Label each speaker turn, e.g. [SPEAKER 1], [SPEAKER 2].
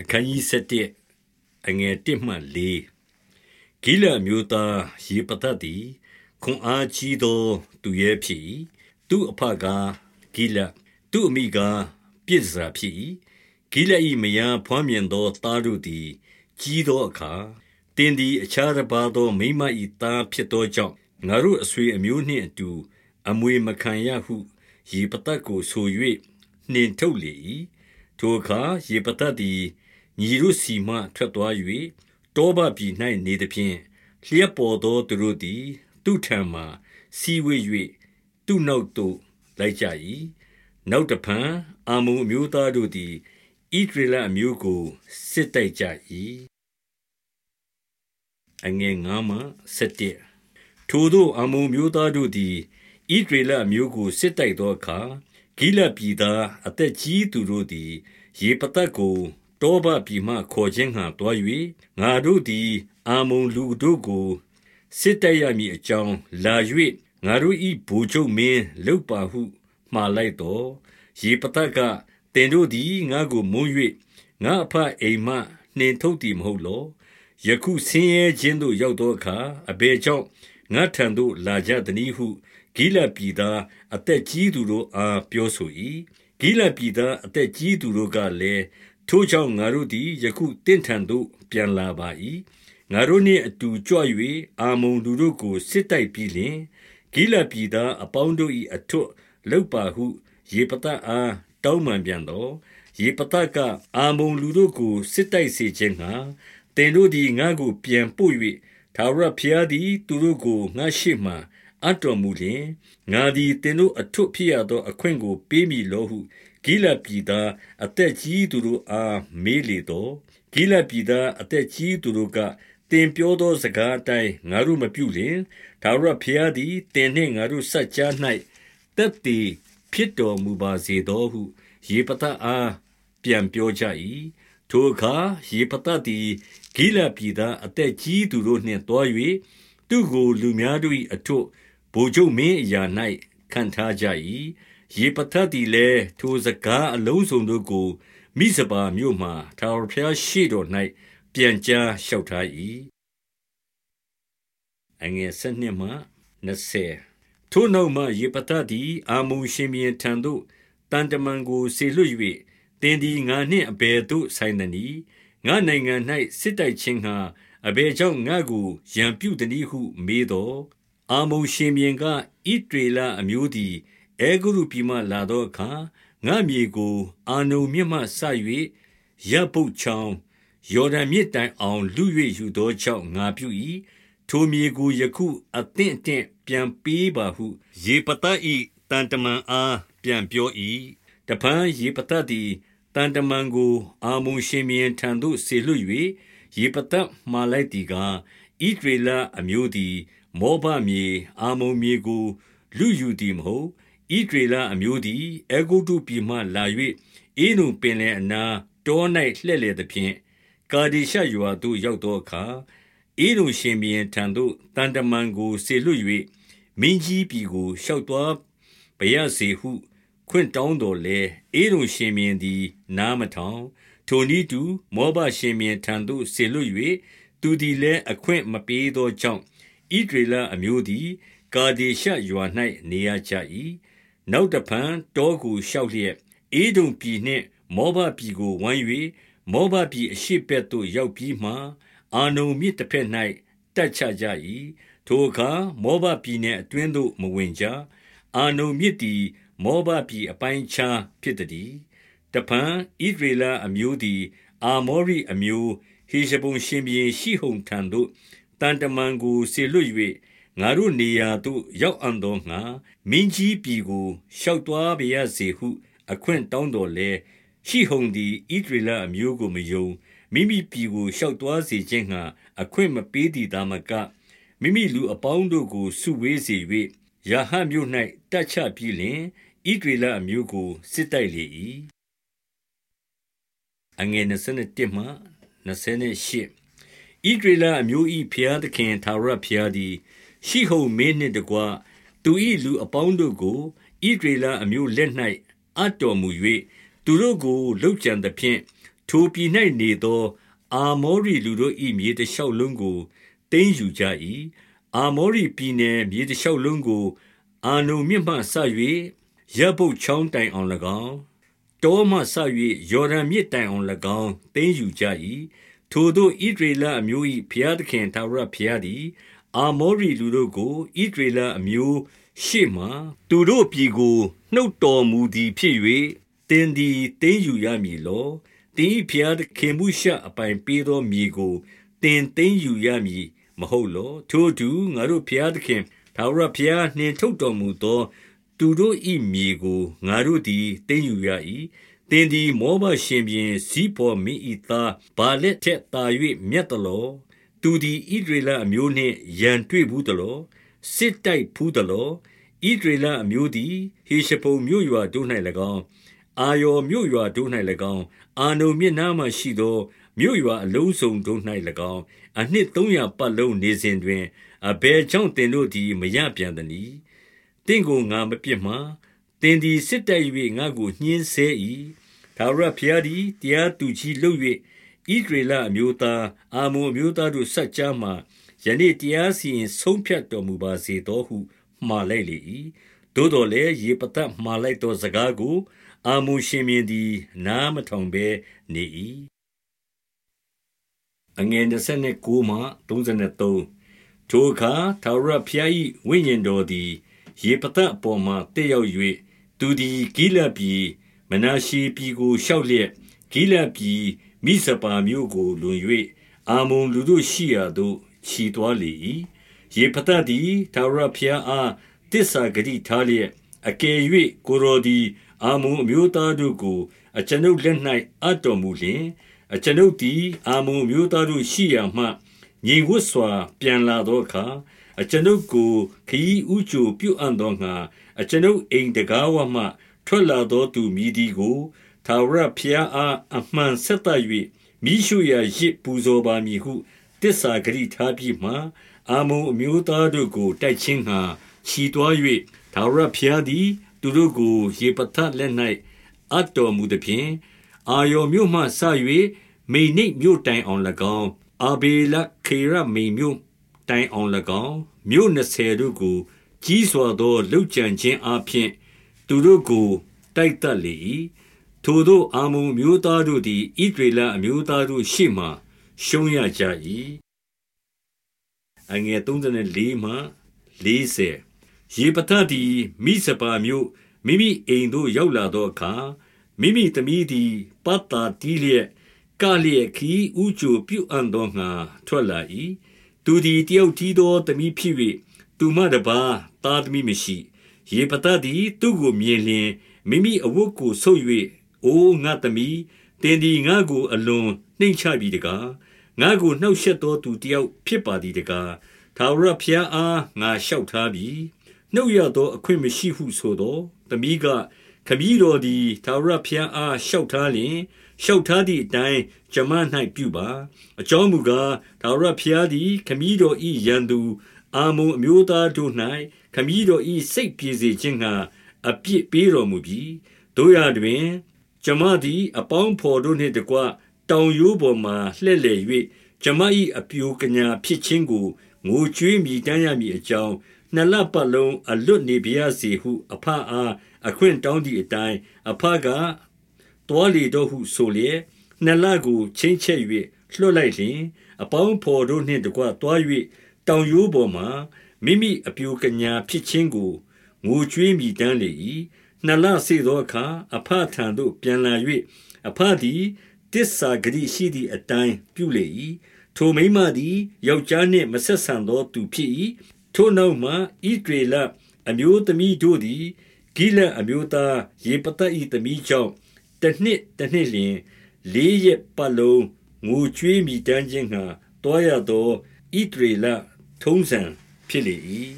[SPEAKER 1] အခန်းကြီး7အငယ်1မှ4ဂိလမျိုးသားယေပသသည်ခွန်အားကြီးသော သူရဲ့ဖြစ်၏သူအဖကဂိလသူအမိကပြစ်စာဖြစ်၏ဂိလ၏မယားဖွမ်းမြင်သောသားတို့သည် ကြီးသောအခါတင်းသည်အခြားတစ်ပါးသောမိမ၏သားဖြစ်သောကြောင့်ငါတို့အဆွေအမျိုးနှင့်အတူ အမွေမခံရဟုယေပသကိုဆို၍နှင်ထုတ်လေ၏ထိုအခါယေပသသည် ညီတို့စီမှထွက်သွား၍တောဘပြည်၌နေသဖြင့်လျက်ပေါ်သောသူတို့သည် သူ့ထံမှစီဝေ၍သူ့နောက်သို့လိုက်ကြ၏နောက်တဖန်အာမုံအမျိုးသားတို့သည်ဣဒရလအမျိုးကိုစစ်တိုက်ကြ၏အငယ်9မှ17ထိုတို့အမုံမျိုးသားတို့သည်ဣဒရလအမျိုးကိုစစ်တိုက်သောအခါဂိလပြည်သားအသက်ကြီးသူတို့သည်ယေပသကို တောဘပြည်မှခေါ်ခြင်းဟံတွား၍ငါတို့သည်အာမုန်လူတို့ကိုစစ်တိုက်ရမည်အကြောင်းလာ၍ငါတို့၏ဘူချုပ်မင်းလုတ်ပါဟုမှားလိုက်တော့ရေပတကတင်တို့သည်ငါကိုမုန်း၍ငါအဖအိမ်မှနှင်ထုတ်သည်မဟုတ်လောယခုဆင်းရဲခြင်းသို့ရောက်သောအခါအဘယ်ကြောင့်ငါထံသို့လာကြသနည်းဟုဂိလပြည်သားအသက်ကြီးသူတို့အားပြောဆို၏ဂိလပြည်သားအသက်ကြီးသူတို့ကလည်း ထိုကြောင့်ငါတို့သည်ယခုတင့်ထံသို့ပြန်လာပါ၏ငါတို့နှင့်အတူကြွ၍အာမုန်သူတို့ကိုစစ်တိုက်ပြီးလျှင်ဂိလပြည်သားအပေါင်းတို့၏အထွတ်လောက်ပါဟုယေပသအားတောင်းပန်ပြန်သောယေပသကအာမုန်လူတို့ကိုစစ်တိုက်စေခြင်းငှာတင်တို့သည်ငါကိုပြန်ပို့၍သာရဖျားသည်သူတို့ကိုငါရှိမှအတော်မူလျင်ငါသည်တင်တို့အထွတ်ဖြစ်ရသောအခွင့်ကိုပေးမိလောဟု ဂိလပြည်သားအသက်ကြီးသူတို့အားမေးလေတော့ဂိလပြည်သားအသက်ကြီးသူတို့ကတင်ပြောသောစကားအတိုင်းငါတို့မပြုလျင်ဒါဝရဖျားသည်တင်နှင့်ငါတို့ဆက်ကြား၌တက်တည်ဖြစ်တော်မူပါစေသောဟုယေပသအားပြန်ပြောကြ၏ထိုအခါယေပသသည်ဂိလပြည်သားအသက်ကြီးသူတို့နှင့်တွား၍သူကိုလူများတို့၏အထွတ်ဗိုလ်ချုပ်မင်းအရာ၌ခံထားကြ၏ ယေပသသည်လည်းထိုစကားအလုံးစုံတို့ကိုမိစပါမြို့မှထာဝရဘုရားရှိတော်၌ပြန်ကြားလျှောက်ထား၏အငယ်၁၂မှ20ထိုနောက်မှယေပသသည်အာမုန်ရှင်ဘီထံသို့တန်တမန်ကိုဆေလွတ်၍တင်းဒီငါနှင့်အဘယ်သို့ဆိုင်သနည်းငါနိုင်ငံ၌စစ်တိုက်ခြင်းဟာအဘယ်ကြောင့်ငါကိုရံပြုသည်ဟု မေးတော်အာမုန်ရှင်ဘီကဣဒေလအမျိုးသည် အဲဂုရုပြည်မှလာသောအခါငါမြေကို အာနုန်မြစ်မှဆ၍ရပ်ပုတ်ချောင်းယော်ဒန်မြစ်တိုင်အောင်လူ၍ယူသောကြောင့်ငါပြု၏ထိုမြေကိုယခုအသင့်အတင့်ပြန်ပေးပါဟုယေပသ၏တန်တမန်အားပြန်ပြော၏တပန်းယေပသသည်တန်တမန်ကို အာမုန်ရှင်မြင်းထံသို့ဆေလွတ်၍ယေပသမှာလိုက်သည်ကားဣဒရေလအမျိုးသည် မောဘမြေအာမုန်မြေကို လူယူသည်မဟုတ် ဣဒရေလအမျိုးသည်အေဂုတုပြည်မှလာ၍အေနုပင်လယ်အနားတော၌လှည့်လေသဖြင့်ကာဒီရှရွာသို့ရောက်သောအခါအေနုရှင်ဘီရင်ထံသို့တန်တမန်ကိုဆေလွတ်၍မင်းကြီးပြည်ကိုရှောက်သွားဘရစေဟု ခွင့်တောင်းတော်လေအေနုရှင်ဘီရင်သည် နားမထောင်ထိုနည်းတူမောဘရှင်ဘီရင်ထံသို့ဆေလွတ်၍သူသည်လည်းအခွင့်မပေးသောကြောင့်ဣဒရေလအမျိုးသည်ကာဒီရှရွာ၌နေရကြ၏ နောက်တဖန်တောကိုရှောက်လျက်အေဒုံပြည်နှင့် မောဘပြည်ကိုဝိုင်း၍မောဘပြည်အရှိဘက်သို့ရောက်ပြီးမှအာနုန်မြစ်တစ်ဖက်၌တက်ချကြ၏ထိုအခါမောဘပြည်နှင့်အတွင်းသို့မဝင်ကြအာနုန်မြစ်သည်မောဘပြည်အပိုင်းခြားဖြစ်သည်တပံဣဒရေလအမျိုးသည် အာမောရိအမျိုးဟေရှဘုန်ရှင်ဘီရှိဟုန်ထံသို့တန်တမန်ကိုဆေလွတ်၍ ငါတို့နေရာသို့ရောက်အံ့သောငါမင်းကြီးပြည်ကိုရှောက်သွားပါရစေဟု အခွင့်တောင်းတော်လဲရှိဟုန်သည်ဣဒရလအမျိုးကိုမယုံမိမိပြည်ကိုရှောက်သွားစေခြင်းငှာအခွင့်မပေးသည်သာမကမိမိလူအပေါင်းတို့ကိုစုဝေးစေ၍ယာဟမြို့၌တက်ချပြီးလျှင်ဣဒရလအမျိုးကိုစစ်တိုက်လေ၏အငယ်27မှ28ဣဒရလအမျိုး၏ဖျားသခင်သာရဖျားသည် ရှိဟုန်မင်းနှင့်တကွသူ၏လူအပေါင်းတို့ကိုဣဒရေလအမျိုးလက်၌အတော်မူ၍သူတို့ကိုလှုပ်ကြံသဖြင့်ထိုပြည်၌နေသော အာမောရိလူတို့၏မြေတရှောက်လုံးကိုသိမ်းယူကြ၏။အာမောရိပြည်နယ်မြေတရှောက်လုံးကို အာနုန်မြစ်မှစ၍ယဗ္ဗုတ်ချောင်းတိုင်အောင်၎င်း၊တောမှစ၍ယော်ဒန်မြစ်တိုင်အောင်၎င်းသိမ်းယူကြ၏။ထိုသို့ဣသရေလအမျိုး၏ဘုရားသခင်ထာဝရဘုရားသည် အာမောရိလူတို့ကိုဣသရေလအမျိုးရှေ့မှသူတို့ပြည်ကိုနှုတ်တော်မူသည်ဖြစ်၍သင်သည်သိမ်းယူရမည်လော။သင်၏ဘုရားသခင်မုရှအပိုင်ပေးသောမြေကိုသင်သိမ်းယူရမည်မဟုတ်လော။ထိုအတူငါတို့ဘုရားသခင်ထာဝရဘုရားနှင်ထုတ်တော်မူသော သူတို့၏မြေကိုငါတို့သည်သိမ်းယူရ၏။သင်သည်မောဘရှင်ဘုရင်ဇိဖေါ်မင်း၏သားဗာလက်ထက်သာ၍မြတ်သလော။ သူသည်ဣသရေလအမျိုးနှင့်ရန်တွေ့ဘူးသလော။စစ်တိုက်ဘူးသလော။ဣသရေလအမျိုးသည်ဟေရှဘုန်မြို့ရွာတို့၌၎င်း၊အာရော်မြို့ရွာတို့၌၎င်း၊အာနုန်မြစ်နားမှာရှိသောမြို့ရွာအလုံးစုံတို့၌၎င်း၊အနှစ်သုံးရာပတ်လုံးနေစဉ်တွင်အဘယ်ကြောင့်သင်တို့သည်မရပြန်သနည်း။သင့်ကိုငါမပြစ်မှား။သင်သည်စစ်တိုက်၍ငါ့ကိုညှဉ်းဆဲ၏။ထာဝရဘုရားသည်တရားသူကြီးလုပ်၍ ဣသရေလအမျိုးသား၊အမ္မုန်အမျိုးသားတို့စပ်ကြားမှာယနေ့တရားစီရင်ဆုံးဖြတ်တော်မူပါစေသောဟုမှာလိုက်လေ၏။သို့သော်လည်းယေဖသမှာလိုက်သောစကားကိုအမ္မုန်ရှင်ဘုရင်သည်နားမထောင်ဘဲနေ၏။ထိုအခါထာဝရဘုရား၏ဝိညာဉ်တော်သည်ယေဖသအပေါ်မှာတက်ရောက်၍၊သူသည်ဂိလဒ်ပြည်၊မနာရှေပြည်ကိုရှောက်လျက်၊ဂိလဒ်ပြည် မိဇပါမြို့ကိုလွန်၍အမ္မုန်လူတို့ရှိရာသို့ချီသွားလေ၏။ယေဖသသည်ထာဝရဘုရားအားသစ္စာဂတိထားလျက်၊အကယ်၍ကိုယ်တော်သည်အမ္မုန်အမျိုးသားတို့ကို အကျွန်ုပ်လက်၌အပ်တော်မူလျှင်၊အကျွန်ုပ်သည်အမ္မုန်အမျိုးသားတို့ရှိရာမှငြိမ်ဝပ်စွာ ပြန်လာသောအခါ၊အကျွန်ုပ်ကိုခရီးဦးကြိုပြုအံ့သောငှါအကျွန်ုပ်အိမ်တံခါးဝမှထွက်လာသောသူမည်သည်ကို ထာဝရဘုရားအားအမှန်ဆက်သ၍မီးရှို့ရာယဇ်ပူဇော်ပါမည်ဟုသစ္စာဂတိထားပြီးမှ၊အမ္မုန်အမျိုးသားတို့ကိုတိုက်ခြင်းငှါချီသွား၍၊ထာဝရဘုရားသည် သူတို့ကိုယေဖသလက်၌အပ်တော်မူသဖြင့်၊အာရော်မြို့မှစ၍မိန္နိတ်မြို့တိုင်အောင်၎င်း၊အာဗေလခေရမိမ်မြို့တိုင်အောင်၎င်း၊မြို့နှစ်ဆယ်တို့ကို ကြီးစွာသောလုပ်ကြံခြင်းအားဖြင့်သူတို့ကိုတိုက်သတ်လေ၏။ ထိုသို့အမ္မုန်အမျိုးသားတို့သည်ဣသရေလအမျိုးသားတို့ရှေ့မှာရှုံးရကြ၏။ယေဖသသည်မိဇပါမြို့မိမိအိမ်သို့ရောက်လာသောအခါ၊မိမိသမီးသည်ပတ်သာတီးလျက်၊ကလျက်ခရီးဦးကြိုပြုအံ့သောငှါထွက်လာ၏။သူသည်တယောက်တည်းသောသမီးဖြစ်၍သူမှတပါးသားသမီးမရှိ။ယေဖသသည်သူ့ကိုမြင်လျှင်မိမိအဝတ်ကိုဆုတ်၍၊ အိုငါ့သမီး၊သင်သည်ငါ့ကိုအလွန်နှိမ့်ချပြီတကား။ငါ့ကိုနှောင့်ရှက်သောသူတယောက်ဖြစ်ပါသည်တကား။ထာဝရဘုရားအားငါလျှောက်ထားပြီ။နှုတ်ရသောအခွင့်မရှိဟုဆိုသော်၊သမီးက၊ခမည်းတော်သည်ထာဝရဘုရားအားလျှောက်ထားလျှင်၊လျှောက်ထားသည်အတိုင်းကျွန်မ၌ပြုပါ။အကြောင်းမူကား၊ထာဝရဘုရားသည်ခမည်းတော်၏ရန်သူအမ္မုန်အမျိုးသားတို့၌ခမည်းတော်၏စိတ်ပြေစေခြင်းငှါအပြစ်ပေးတော်မူပြီ။သို့ရာတွင် ကျွန်မသည်အပေါင်းအဘော်တို့နှင့်တကွတောင်ရိုးပေါ်မှာလှည့်လည်၍၊ကျွန်မ၏အပျိုကညာဖြစ်ခြင်းကိုငိုကြွေးမြည်တမ်းရမည်အကြောင်း၊နှစ်လပတ်လုံးအလွတ်နေပါရစေဟုအဘအားအခွင့်တောင်းသည်အတိုင်း၊အဘက၊သွားလေတော့ဟုဆိုလျက်၊နှစ်လကိုချိန်းချက်၍လွှတ်လိုက်လျှင်၊အပေါင်းအဘော်တို့နှင့်တကွသွား၍တောင်ရိုးပေါ်မှာမိမိအပျိုကညာဖြစ်ခြင်းကိုငိုကြွေးမြည်တမ်းလေ၏။ နှစ်လစေ့သောအခါအဘထံသို့ပြန်လာ၍၊အဘသည်သစ္စာဂတိရှိသည်အတိုင်းပြုလေ၏။ထိုမိန်းမသည်ယောက်ျားနှင့်မဆက်ဆံသောသူဖြစ်၏။ထိုနောက်မှဣသရေလအမျိုးသမီးတို့သည်ဂိလဒ်အမျိုးသားယေဖသ၏သမီးကြောင့်တနှစ်တနှစ်လျှင်လေးရက်ပတ်လုံးငိုကြွေးမြည်တမ်းခြင်းငှါသွားရသောဣသရေလထုံးစံဖြစ်လေ၏